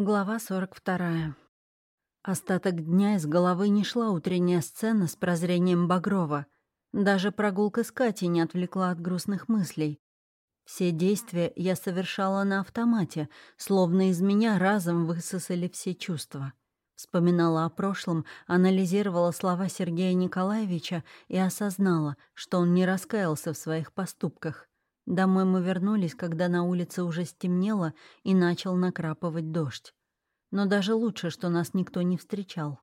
Глава 42. Остаток дня из головы не шла утренняя сцена с прозрением Багрова. Даже прогулка с Катей не отвлекла от грустных мыслей. Все действия я совершала на автомате, словно из меня разом высосали все чувства. Вспоминала о прошлом, анализировала слова Сергея Николаевича и осознала, что он не раскаялся в своих поступках. Домой мы вернулись, когда на улице уже стемнело и начал накрапывать дождь. Но даже лучше, что нас никто не встречал.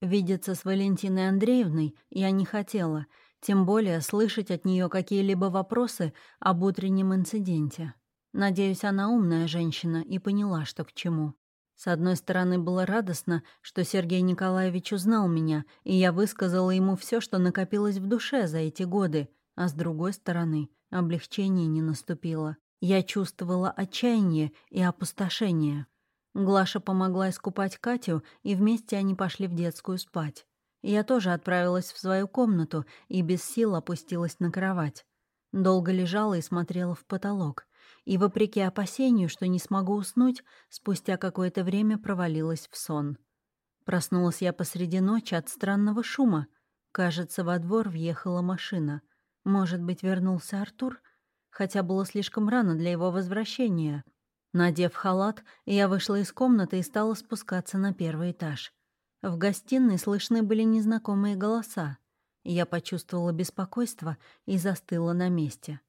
Видеться с Валентиной Андреевной я не хотела, тем более слышать от нее какие-либо вопросы об утреннем инциденте. Надеюсь, она умная женщина и поняла, что к чему. С одной стороны, было радостно, что Сергей Николаевич узнал меня, и я высказала ему все, что накопилось в душе за эти годы, а с другой стороны, облегчение не наступило. Я чувствовала отчаяние и опустошение. Глаша помогла искупать Катю, и вместе они пошли в детскую спать. Я тоже отправилась в свою комнату и без сил опустилась на кровать. Долго лежала и смотрела в потолок. И, вопреки опасению, что не смогу уснуть, спустя какое-то время провалилась в сон. Проснулась я посреди ночи от странного шума. Кажется, во двор въехала машина — может быть, вернулся Артур? Хотя было слишком рано для его возвращения. Надев халат, я вышла из комнаты и стала спускаться на первый этаж. В гостиной слышны были незнакомые голоса. Я почувствовала беспокойство и застыла на месте.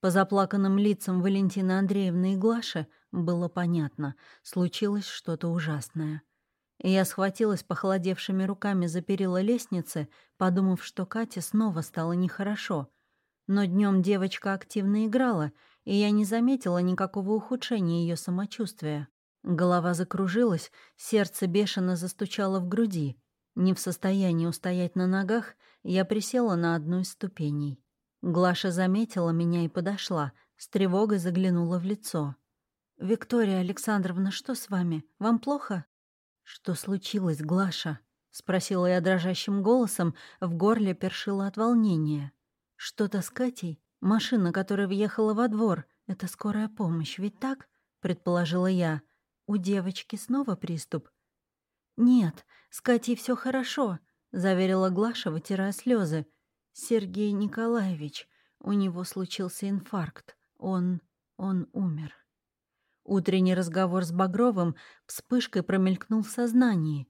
По заплаканным лицам Валентины Андреевны и Глаши было понятно, случилось что-то ужасное. Я схватилась похолодевшими руками за перила лестницы, подумав, что Кате снова стало нехорошо, но днем девочка активно играла, и я не заметила никакого ухудшения ее самочувствия. Голова закружилась, сердце бешено застучало в груди. Не в состоянии устоять на ногах, я присела на одну из ступеней. Глаша заметила меня и подошла, с тревогой заглянула в лицо. «Виктория Александровна, что с вами? Вам плохо?» «Что случилось, Глаша?» — спросила я дрожащим голосом, в горле першило от волнения. «Что-то с Катей? Машина, которая въехала во двор. Это скорая помощь, ведь так?» — предположила я. «У девочки снова приступ?» «Нет, с Катей все хорошо», — заверила Глаша, вытирая слезы. «Сергей Николаевич, у него случился инфаркт. Он... он умер». Утренний разговор с Багровым вспышкой промелькнул в сознании.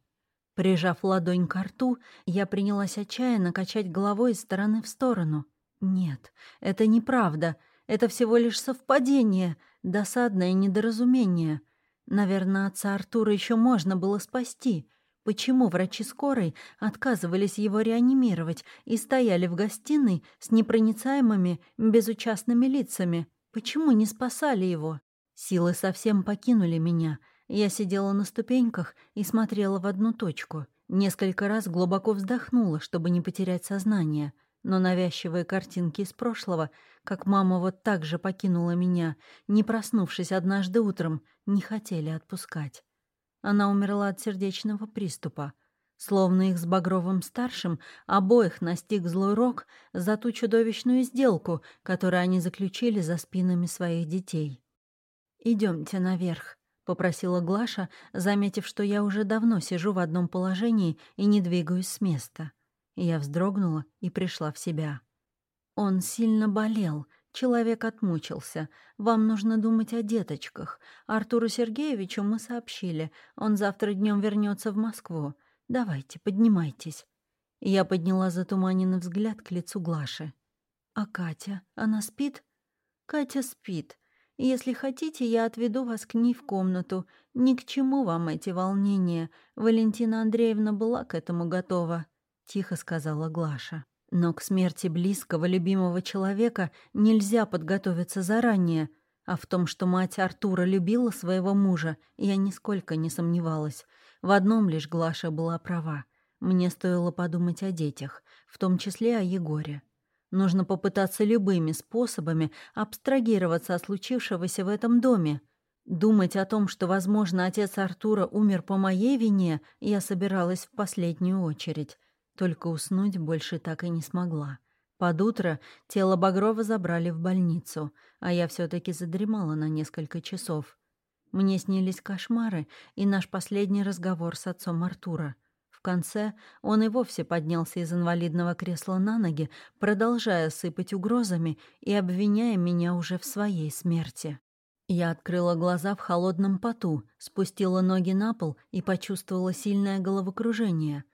Прижав ладонь к рту, я принялась отчаянно качать головой из стороны в сторону — нет, это неправда. Это всего лишь совпадение, досадное недоразумение. Наверное, отца Артура еще можно было спасти. Почему врачи скорой отказывались его реанимировать и стояли в гостиной с непроницаемыми, безучастными лицами? Почему не спасали его? Силы совсем покинули меня. Я сидела на ступеньках и смотрела в одну точку. Несколько раз глубоко вздохнула, чтобы не потерять сознание — но навязчивые картинки из прошлого, как мама вот так же покинула меня, не проснувшись однажды утром, не хотели отпускать. Она умерла от сердечного приступа. Словно их с Багровым-старшим обоих настиг злой рок за ту чудовищную сделку, которую они заключили за спинами своих детей. Идемте наверх», — попросила Глаша, заметив, что я уже давно сижу в одном положении и не двигаюсь с места. Я вздрогнула и пришла в себя. Он сильно болел, человек отмучился. Вам нужно думать о деточках. Артуру Сергеевичу мы сообщили. Он завтра днем вернется в Москву. Давайте, поднимайтесь. Я подняла затуманенный взгляд к лицу Глаши. «А Катя? Она спит?» «Катя спит. Если хотите, я отведу вас к ней в комнату. Ни к чему вам эти волнения. Валентина Андреевна была к этому готова». — тихо сказала Глаша. «Но к смерти близкого, любимого человека нельзя подготовиться заранее, а в том, что мать Артура любила своего мужа, я нисколько не сомневалась. В одном лишь Глаша была права. Мне стоило подумать о детях, в том числе о Егоре. Нужно попытаться любыми способами абстрагироваться от случившегося в этом доме. Думать о том, что, возможно, отец Артура умер по моей вине, я собиралась в последнюю очередь. Только уснуть больше так и не смогла. Под утро тело Багрова забрали в больницу, а я все таки задремала на несколько часов. Мне снились кошмары и наш последний разговор с отцом Артура. В конце он и вовсе поднялся из инвалидного кресла на ноги, продолжая сыпать угрозами и обвиняя меня уже в своей смерти. Я открыла глаза в холодном поту, спустила ноги на пол и почувствовала сильное головокружение.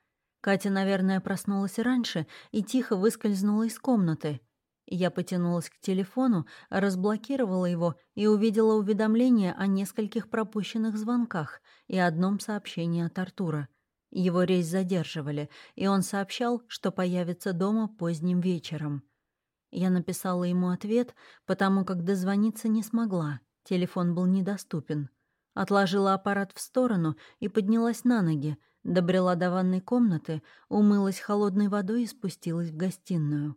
Катя, наверное, проснулась раньше и тихо выскользнула из комнаты. Я потянулась к телефону, разблокировала его и увидела уведомление о нескольких пропущенных звонках и одном сообщении от Артура. Его рейс задерживали, и он сообщал, что появится дома поздним вечером. Я написала ему ответ, потому как дозвониться не смогла. Телефон был недоступен. Отложила аппарат в сторону и поднялась на ноги, добрела до ванной комнаты, умылась холодной водой и спустилась в гостиную.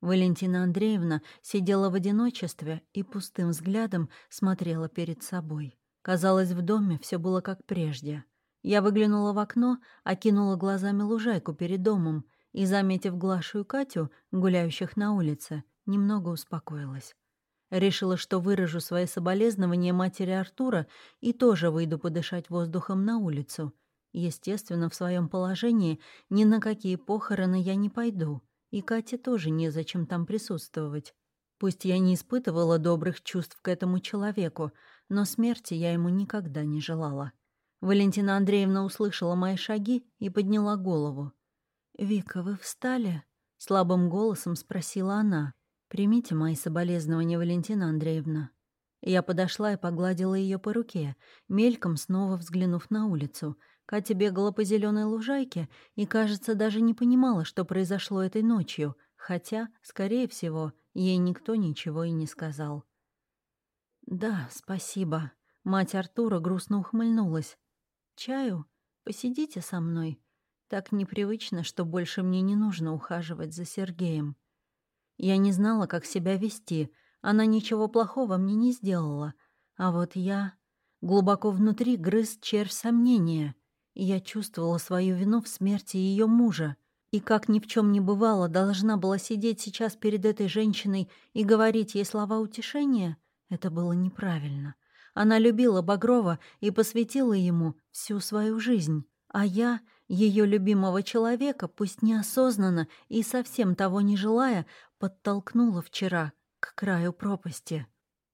Валентина Андреевна сидела в одиночестве и пустым взглядом смотрела перед собой. Казалось, в доме все было как прежде. Я выглянула в окно, окинула глазами лужайку перед домом и, заметив Глашу и Катю, гуляющих на улице, немного успокоилась. Решила, что выражу свои соболезнования матери Артура и тоже выйду подышать воздухом на улицу. Естественно, в своем положении ни на какие похороны я не пойду, и Кате тоже незачем там присутствовать. Пусть я не испытывала добрых чувств к этому человеку, но смерти я ему никогда не желала. Валентина Андреевна услышала мои шаги и подняла голову. «Вика, вы встали?» — слабым голосом спросила она. «Примите мои соболезнования, Валентина Андреевна». Я подошла и погладила ее по руке, мельком снова взглянув на улицу. Катя бегала по зеленой лужайке и, кажется, даже не понимала, что произошло этой ночью, хотя, скорее всего, ей никто ничего и не сказал. «Да, спасибо». Мать Артура грустно ухмыльнулась. «Чаю? Посидите со мной. Так непривычно, что больше мне не нужно ухаживать за Сергеем». Я не знала, как себя вести. Она ничего плохого мне не сделала. А вот я... Глубоко внутри грыз червь сомнения. Я чувствовала свою вину в смерти ее мужа. И как ни в чем не бывало, должна была сидеть сейчас перед этой женщиной и говорить ей слова утешения. Это было неправильно. Она любила Багрова и посвятила ему всю свою жизнь. А я, ее любимого человека, пусть неосознанно и совсем того не желая, подтолкнула вчера к краю пропасти.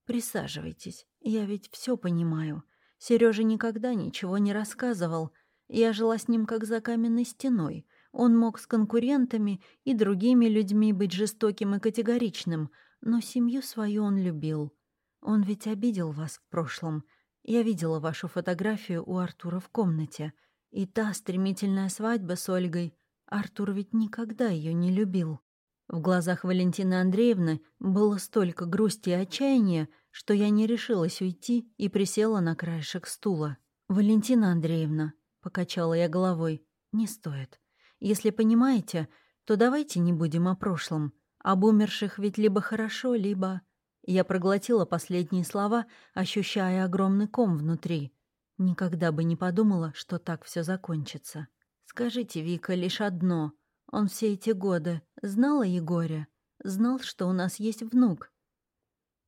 Присаживайтесь, я ведь все понимаю. Сережа никогда ничего не рассказывал. Я жила с ним как за каменной стеной. Он мог с конкурентами и другими людьми быть жестоким и категоричным, но семью свою он любил. Он ведь обидел вас в прошлом. Я видела вашу фотографию у Артура в комнате. И та стремительная свадьба с Ольгой. Артур ведь никогда ее не любил. В глазах Валентины Андреевны было столько грусти и отчаяния, что я не решилась уйти и присела на краешек стула. «Валентина Андреевна», — покачала я головой, — «не стоит. Если понимаете, то давайте не будем о прошлом. Об умерших ведь либо хорошо, либо...» Я проглотила последние слова, ощущая огромный ком внутри. Никогда бы не подумала, что так все закончится. «Скажите, Вика, лишь одно. Он все эти годы знал о Егоре, знал, что у нас есть внук.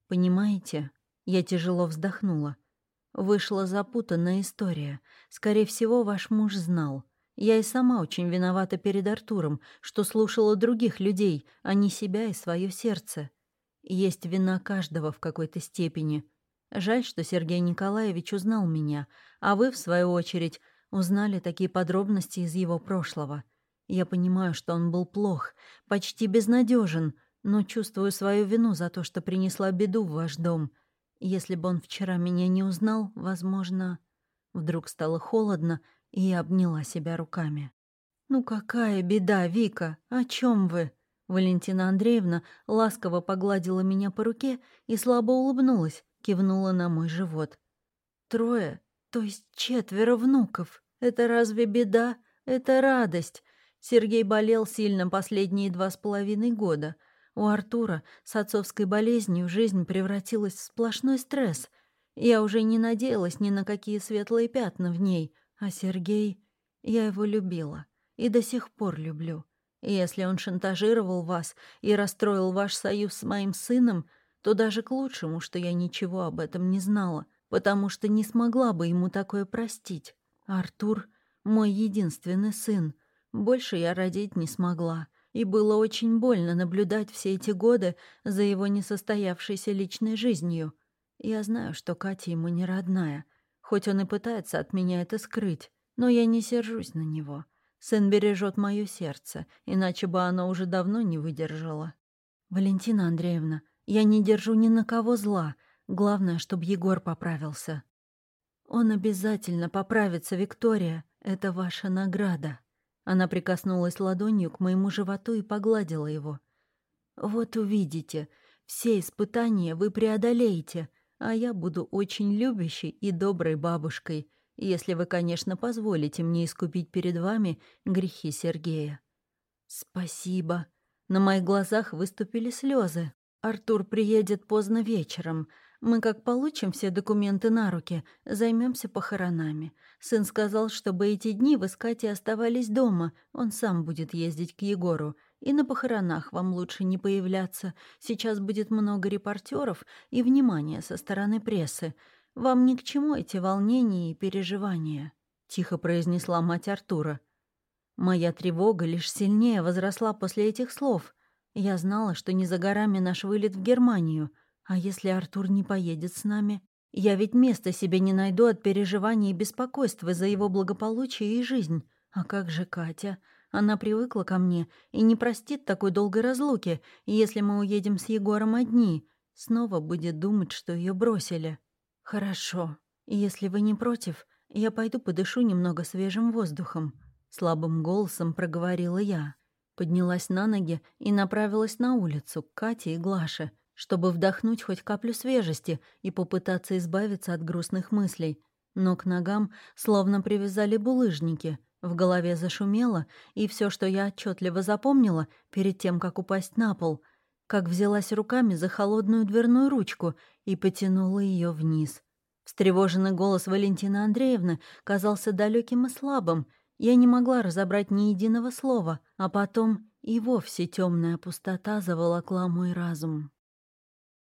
Понимаете, я тяжело вздохнула. Вышла запутанная история. Скорее всего, ваш муж знал. Я и сама очень виновата перед Артуром, что слушала других людей, а не себя и свое сердце. Есть вина каждого в какой-то степени. Жаль, что Сергей Николаевич узнал меня, а вы, в свою очередь, узнали такие подробности из его прошлого. Я понимаю, что он был плох, почти безнадежен, но чувствую свою вину за то, что принесла беду в ваш дом. Если бы он вчера меня не узнал, возможно... Вдруг стало холодно, и я обняла себя руками. «Ну какая беда, Вика? О чем вы?» Валентина Андреевна ласково погладила меня по руке и слабо улыбнулась, кивнула на мой живот. «Трое, то есть четверо внуков. Это разве беда? Это радость. Сергей болел сильно последние два с половиной года. У Артура с отцовской болезнью жизнь превратилась в сплошной стресс. Я уже не надеялась ни на какие светлые пятна в ней, а Сергей... Я его любила и до сих пор люблю. если он шантажировал вас и расстроил ваш союз с моим сыном, то даже к лучшему, что я ничего об этом не знала, потому что не смогла бы ему такое простить. Артур — мой единственный сын. Больше я родить не смогла. И было очень больно наблюдать все эти годы за его несостоявшейся личной жизнью. Я знаю, что Катя ему не родная, хоть он и пытается от меня это скрыть, но я не сержусь на него. Сын бережет мое сердце, иначе бы оно уже давно не выдержало. Валентина Андреевна, я не держу ни на кого зла. Главное, чтобы Егор поправился. Он обязательно поправится, Виктория. Это ваша награда. Она прикоснулась ладонью к моему животу и погладила его. Вот увидите, все испытания вы преодолеете, а я буду очень любящей и доброй бабушкой, если вы, конечно, позволите мне искупить перед вами грехи Сергея. Спасибо. На моих глазах выступили слезы. Артур приедет поздно вечером. Мы, как получим все документы на руки, займемся похоронами. Сын сказал, чтобы эти дни вы с Катей оставались дома. Он сам будет ездить к Егору. И на похоронах вам лучше не появляться. Сейчас будет много репортеров и внимания со стороны прессы. Вам ни к чему эти волнения и переживания», — тихо произнесла мать Артура. Моя тревога лишь сильнее возросла после этих слов. Я знала, что не за горами наш вылет в Германию. А если Артур не поедет с нами? Я ведь места себе не найду от переживаний и беспокойства за его благополучие и жизнь. А как же Катя? Она привыкла ко мне и не простит такой долгой разлуки, если мы уедем с Егором одни. Снова будет думать, что ее бросили. Хорошо. Если вы не против, я пойду подышу немного свежим воздухом. Слабым голосом проговорила я. Поднялась на ноги и направилась на улицу к Кате и Глаше, чтобы вдохнуть хоть каплю свежести и попытаться избавиться от грустных мыслей. Но к ногам словно привязали булыжники. В голове зашумело, и все, что я отчетливо запомнила перед тем, как упасть на пол, как взялась руками за холодную дверную ручку и потянула ее вниз. Встревоженный голос Валентины Андреевны казался далеким и слабым — я не могла разобрать ни единого слова, а потом и вовсе темная пустота заволокла мой разум.